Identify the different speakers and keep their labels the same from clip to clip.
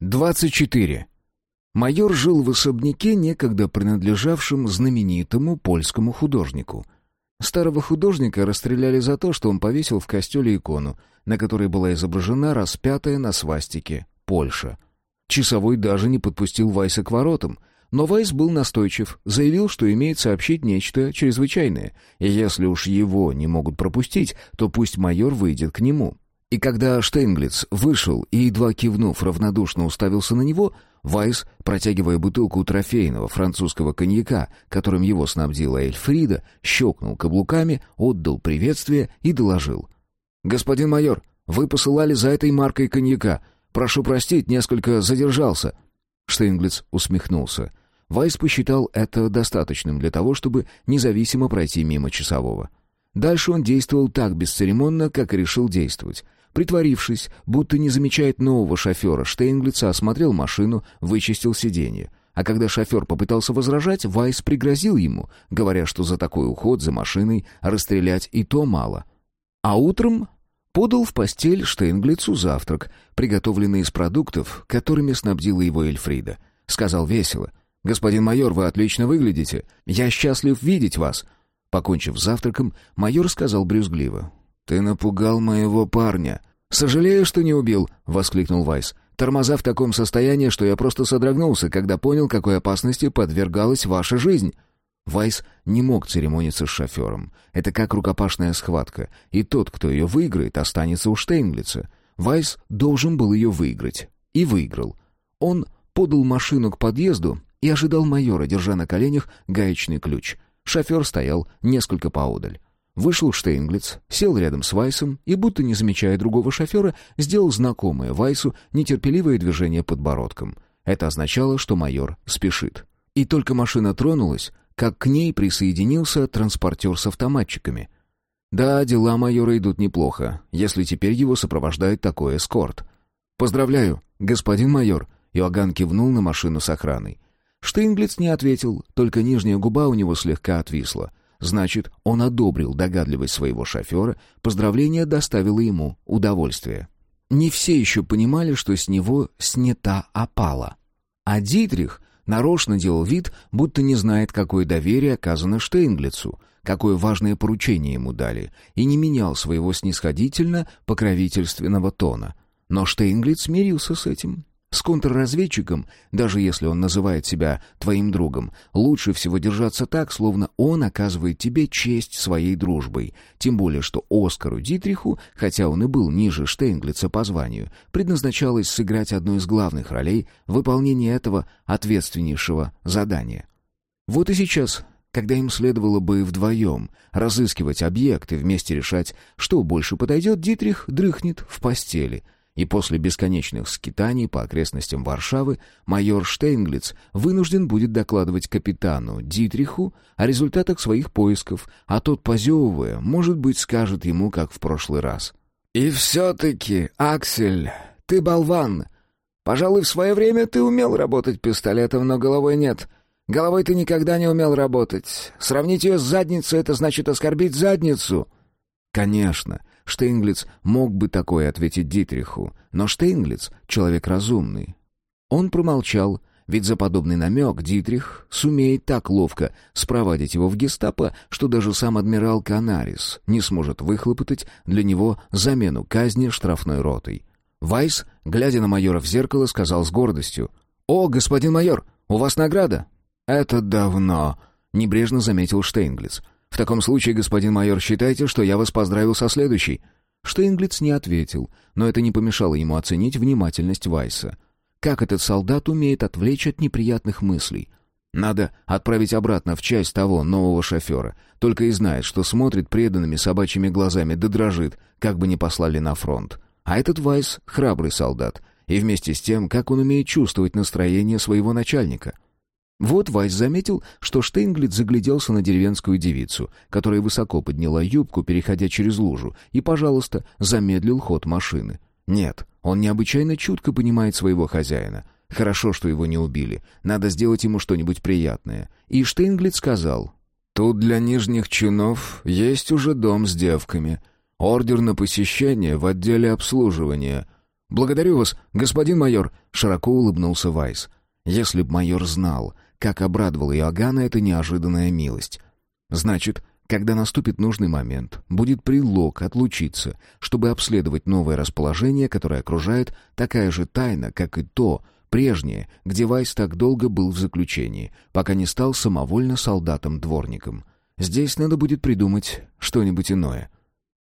Speaker 1: 24. Майор жил в особняке, некогда принадлежавшем знаменитому польскому художнику. Старого художника расстреляли за то, что он повесил в костеле икону, на которой была изображена распятая на свастике Польша. Часовой даже не подпустил Вайса к воротам, но Вайс был настойчив, заявил, что имеет сообщить нечто чрезвычайное, и если уж его не могут пропустить, то пусть майор выйдет к нему. И когда Штейнглиц вышел и, едва кивнув, равнодушно уставился на него, Вайс, протягивая бутылку трофейного французского коньяка, которым его снабдила Эльфрида, щелкнул каблуками, отдал приветствие и доложил. «Господин майор, вы посылали за этой маркой коньяка. Прошу простить, несколько задержался». Штейнглиц усмехнулся. Вайс посчитал это достаточным для того, чтобы независимо пройти мимо часового. Дальше он действовал так бесцеремонно, как и решил действовать. Притворившись, будто не замечает нового шофера, Штейнглица осмотрел машину, вычистил сиденье. А когда шофер попытался возражать, Вайс пригрозил ему, говоря, что за такой уход за машиной расстрелять и то мало. А утром подал в постель Штейнглицу завтрак, приготовленный из продуктов, которыми снабдила его Эльфрида. Сказал весело. «Господин майор, вы отлично выглядите. Я счастлив видеть вас». Покончив завтраком, майор сказал брюзгливо. «Ты напугал моего парня». «Сожалею, что не убил», — воскликнул Вайс. «Тормоза в таком состоянии, что я просто содрогнулся, когда понял, какой опасности подвергалась ваша жизнь». Вайс не мог церемониться с шофером. Это как рукопашная схватка, и тот, кто ее выиграет, останется у Штейнглица. Вайс должен был ее выиграть. И выиграл. Он подал машину к подъезду и ожидал майора, держа на коленях гаечный ключ. Шофер стоял несколько поодаль. Вышел Штейнглиц, сел рядом с Вайсом и, будто не замечая другого шофера, сделал знакомое Вайсу нетерпеливое движение подбородком. Это означало, что майор спешит. И только машина тронулась, как к ней присоединился транспортер с автоматчиками. Да, дела майора идут неплохо, если теперь его сопровождает такой эскорт. «Поздравляю, господин майор», — Иоганн кивнул на машину с охраной. Штейнглиц не ответил, только нижняя губа у него слегка отвисла. Значит, он одобрил догадливость своего шофера, поздравление доставило ему удовольствие. Не все еще понимали, что с него снята опала. А Дитрих нарочно делал вид, будто не знает, какое доверие оказано Штейнглицу, какое важное поручение ему дали, и не менял своего снисходительно-покровительственного тона. Но Штейнглиц смирился с этим. С контрразведчиком, даже если он называет себя твоим другом, лучше всего держаться так, словно он оказывает тебе честь своей дружбой. Тем более, что Оскару Дитриху, хотя он и был ниже Штейнглица по званию, предназначалось сыграть одну из главных ролей в выполнении этого ответственнейшего задания. Вот и сейчас, когда им следовало бы вдвоем разыскивать объект и вместе решать, что больше подойдет, Дитрих дрыхнет в постели — и после бесконечных скитаний по окрестностям Варшавы майор Штейнглиц вынужден будет докладывать капитану Дитриху о результатах своих поисков, а тот, позевывая, может быть, скажет ему, как в прошлый раз. «И все-таки, Аксель, ты болван. Пожалуй, в свое время ты умел работать пистолетом, но головой нет. Головой ты никогда не умел работать. Сравнить ее с задницей — это значит оскорбить задницу». «Конечно». Штейнглиц мог бы такое ответить Дитриху, но Штейнглиц — человек разумный. Он промолчал, ведь за подобный намек Дитрих сумеет так ловко спровадить его в гестапо, что даже сам адмирал Канарис не сможет выхлопотать для него замену казни штрафной ротой. Вайс, глядя на майора в зеркало, сказал с гордостью, «О, господин майор, у вас награда!» «Это давно», — небрежно заметил Штейнглиц. «В таком случае, господин майор, считайте, что я вас поздравил со следующей». Штейнглиц не ответил, но это не помешало ему оценить внимательность Вайса. Как этот солдат умеет отвлечь от неприятных мыслей? Надо отправить обратно в часть того нового шофера. Только и знает, что смотрит преданными собачьими глазами, да дрожит, как бы не послали на фронт. А этот Вайс — храбрый солдат. И вместе с тем, как он умеет чувствовать настроение своего начальника — вот Вайс заметил, что Штейнглит загляделся на деревенскую девицу, которая высоко подняла юбку, переходя через лужу, и, пожалуйста, замедлил ход машины. Нет, он необычайно чутко понимает своего хозяина. Хорошо, что его не убили. Надо сделать ему что-нибудь приятное. И Штейнглит сказал, «Тут для нижних чинов есть уже дом с девками. Ордер на посещение в отделе обслуживания. «Благодарю вас, господин майор», — широко улыбнулся Вайс. Если б майор знал, как обрадовала Иоганна эта неожиданная милость. Значит, когда наступит нужный момент, будет предлог отлучиться, чтобы обследовать новое расположение, которое окружает такая же тайна, как и то, прежнее, где Вайс так долго был в заключении, пока не стал самовольно солдатом-дворником. Здесь надо будет придумать что-нибудь иное.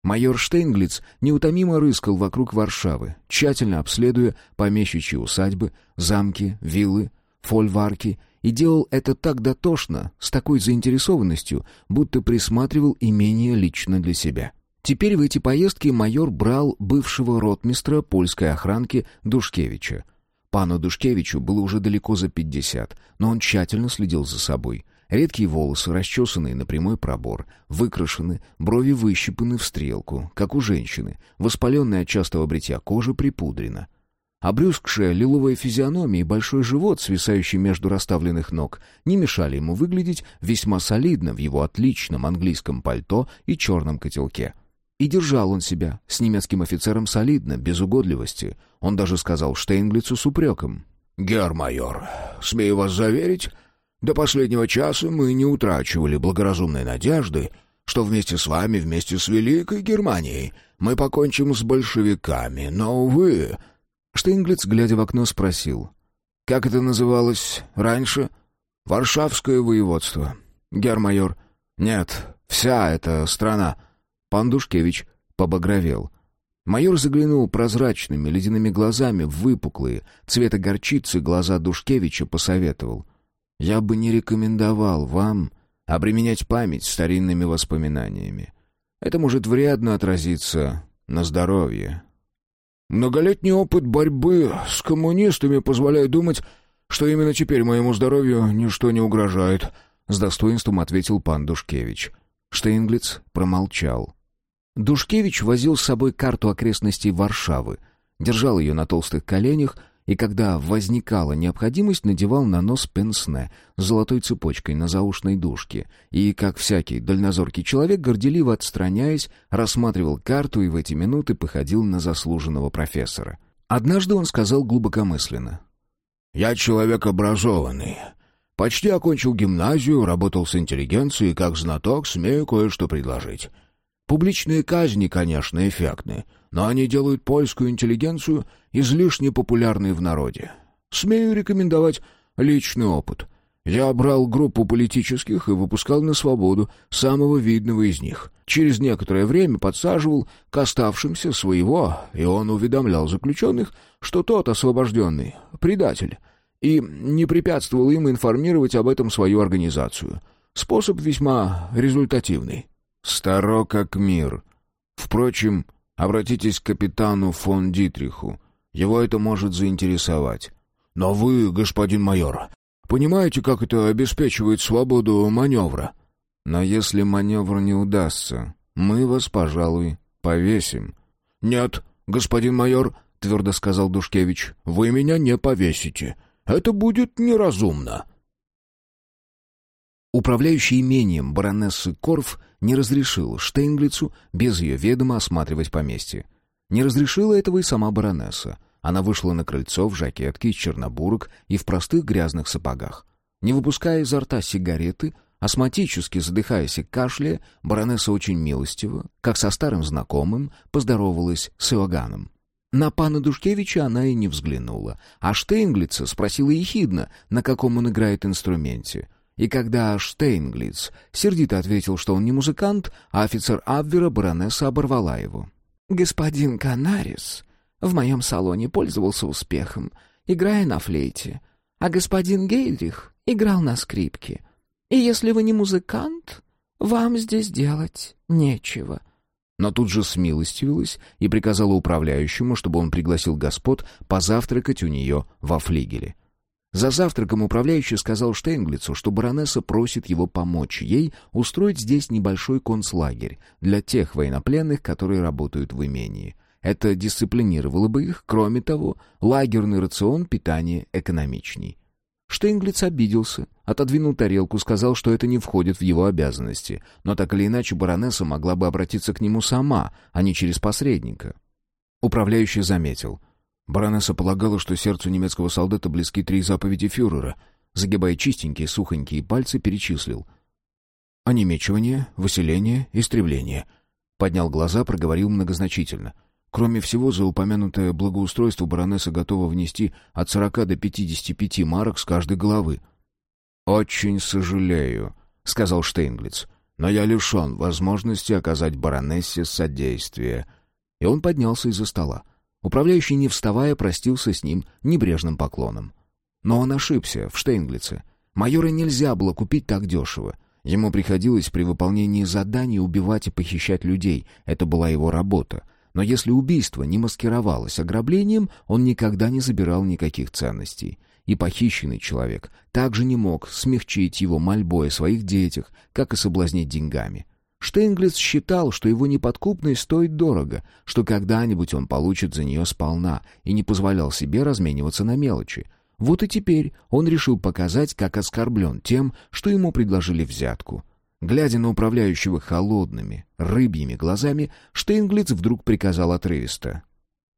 Speaker 1: Майор Штейнглиц неутомимо рыскал вокруг Варшавы, тщательно обследуя помещичьи усадьбы, замки, виллы, фольварки, и делал это так дотошно, с такой заинтересованностью, будто присматривал имение лично для себя. Теперь в эти поездки майор брал бывшего ротмистра польской охранки Душкевича. Пану Душкевичу было уже далеко за пятьдесят, но он тщательно следил за собой — Редкие волосы, расчесанные на прямой пробор, выкрашены, брови выщипаны в стрелку, как у женщины, воспаленная от частого бритья кожа припудрена. Обрюзгшая лиловая физиономия и большой живот, свисающий между расставленных ног, не мешали ему выглядеть весьма солидно в его отличном английском пальто и черном котелке. И держал он себя с немецким офицером солидно, без угодливости. Он даже сказал Штейнглицу с упреком.
Speaker 2: «Герр-майор, смею вас заверить, до последнего часа мы не утрачивали благоразумной надежды, что вместе с вами, вместе с Великой Германией, мы покончим с большевиками, но, увы...»
Speaker 1: Штейнглиц, глядя в окно, спросил. «Как это называлось раньше?» «Варшавское воеводство». «Гермайор». «Нет, вся эта страна». Пан Душкевич побагровел. Майор заглянул прозрачными ледяными глазами в выпуклые, цвета горчицы глаза Душкевича посоветовал. Я бы не рекомендовал вам обременять память старинными воспоминаниями. Это может вредно отразиться на здоровье.
Speaker 2: Многолетний опыт борьбы с коммунистами позволяет думать, что именно теперь моему здоровью ничто не угрожает, с достоинством ответил пан Душкевич.
Speaker 1: Штейнглиц промолчал. Душкевич возил с собой карту окрестностей Варшавы, держал ее на толстых коленях и когда возникала необходимость, надевал на нос пенсне с золотой цепочкой на заушной дужке и, как всякий дальнозоркий человек, горделиво отстраняясь, рассматривал карту и в эти минуты походил на заслуженного профессора. Однажды он сказал глубокомысленно.
Speaker 2: «Я человек образованный. Почти окончил гимназию, работал с интеллигенцией, как знаток смею кое-что предложить. Публичные казни, конечно, эффектны, но они делают польскую интеллигенцию излишне популярной в народе. Смею рекомендовать личный опыт. Я брал группу политических и выпускал на свободу самого видного из них. Через некоторое время подсаживал к оставшимся своего, и он уведомлял заключенных, что тот освобожденный — предатель, и не препятствовал им информировать об этом свою организацию. Способ весьма результативный.
Speaker 1: «Старо как мир. Впрочем, обратитесь к капитану фон Дитриху. Его это может заинтересовать».
Speaker 2: «Но вы, господин майор, понимаете, как это обеспечивает свободу маневра?»
Speaker 1: «Но если маневр не удастся, мы вас, пожалуй, повесим».
Speaker 2: «Нет, господин майор», — твердо сказал Душкевич, — «вы меня не повесите. Это будет неразумно».
Speaker 1: Управляющий имением баронессы Корф не разрешил Штейнглицу без ее ведома осматривать поместье. Не разрешила этого и сама баронесса. Она вышла на крыльцо в жакетке из чернобурок и в простых грязных сапогах. Не выпуская изо рта сигареты, астматически задыхаясь и кашляя, баронесса очень милостиво, как со старым знакомым, поздоровалась с Иоганном. На пана Душкевича она и не взглянула, а Штейнглица спросила ехидно, на каком он играет инструменте. И когда Штейнглиц сердито ответил, что он не музыкант, а офицер Абвера баронесса оборвала его. «Господин Канарис в моем салоне пользовался успехом, играя на флейте, а господин Гейдрих играл на скрипке. И если вы не музыкант, вам здесь делать нечего». Но тут же смилостивилась и приказала управляющему, чтобы он пригласил господ позавтракать у нее во флигеле. За завтраком управляющий сказал Штейнглицу, что баронесса просит его помочь ей устроить здесь небольшой концлагерь для тех военнопленных, которые работают в имении. Это дисциплинировало бы их, кроме того, лагерный рацион питания экономичней. Штейнглиц обиделся, отодвинул тарелку, сказал, что это не входит в его обязанности, но так или иначе баронесса могла бы обратиться к нему сама, а не через посредника. Управляющий заметил — Баронесса полагала, что сердцу немецкого солдата близки три заповеди фюрера. Загибая чистенькие, сухонькие пальцы, перечислил. «Онемечивание, выселение, истребление». Поднял глаза, проговорил многозначительно. Кроме всего, за упомянутое благоустройство баронесса готова внести от сорока до пятидесяти пяти марок с каждой головы. «Очень сожалею», — сказал Штейнглиц, «но я лишен возможности оказать баронессе содействие». И он поднялся из-за стола. Управляющий, не вставая, простился с ним небрежным поклоном. Но он ошибся в Штейнглице. Майора нельзя было купить так дешево. Ему приходилось при выполнении заданий убивать и похищать людей. Это была его работа. Но если убийство не маскировалось ограблением, он никогда не забирал никаких ценностей. И похищенный человек также не мог смягчить его мольбой о своих детях, как и соблазнить деньгами. Штейнглиц считал, что его неподкупность стоит дорого, что когда-нибудь он получит за нее сполна, и не позволял себе размениваться на мелочи. Вот и теперь он решил показать, как оскорблен тем, что ему предложили взятку — Глядя на управляющего холодными, рыбьими глазами, Штейнглиц вдруг приказал отрывисто.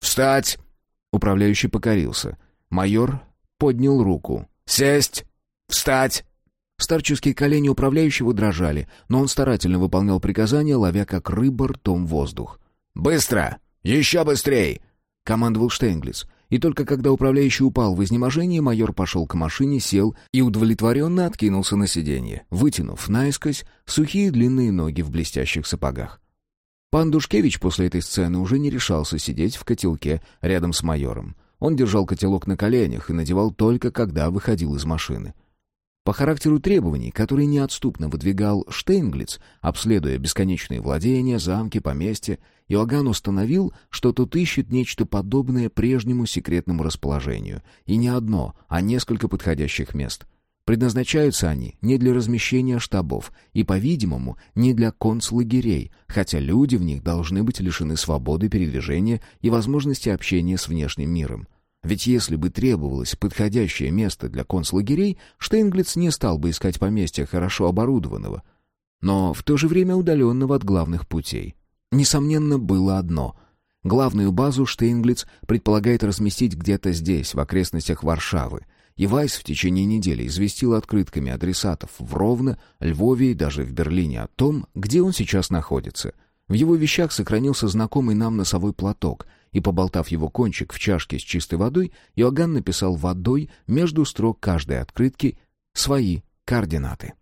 Speaker 1: «Встать!» Управляющий покорился. Майор поднял руку. «Сесть! Встать!» Старческие колени управляющего дрожали, но он старательно выполнял приказания, ловя как рыба ртом воздух. «Быстро! Еще быстрей!» — командовал Штейнглиц. И только когда управляющий упал в изнеможении, майор пошел к машине, сел и удовлетворенно откинулся на сиденье, вытянув наискось сухие длинные ноги в блестящих сапогах. Пан Душкевич после этой сцены уже не решался сидеть в котелке рядом с майором. Он держал котелок на коленях и надевал только, когда выходил из машины. По характеру требований, которые неотступно выдвигал Штейнглиц, обследуя бесконечные владения, замки, поместья, Иоганн установил, что тут ищет нечто подобное прежнему секретному расположению. И не одно, а несколько подходящих мест. Предназначаются они не для размещения штабов и, по-видимому, не для концлагерей, хотя люди в них должны быть лишены свободы передвижения и возможности общения с внешним миром. Ведь если бы требовалось подходящее место для концлагерей, Штейнглиц не стал бы искать поместья хорошо оборудованного, но в то же время удаленного от главных путей. Несомненно, было одно. Главную базу Штейнглиц предполагает разместить где-то здесь, в окрестностях Варшавы. И Вайс в течение недели известил открытками адресатов в Ровно, Львове и даже в Берлине о том, где он сейчас находится. В его вещах сохранился знакомый нам носовой платок, и, поболтав его кончик в чашке с чистой водой, Иоганн написал водой между строк каждой открытки свои координаты.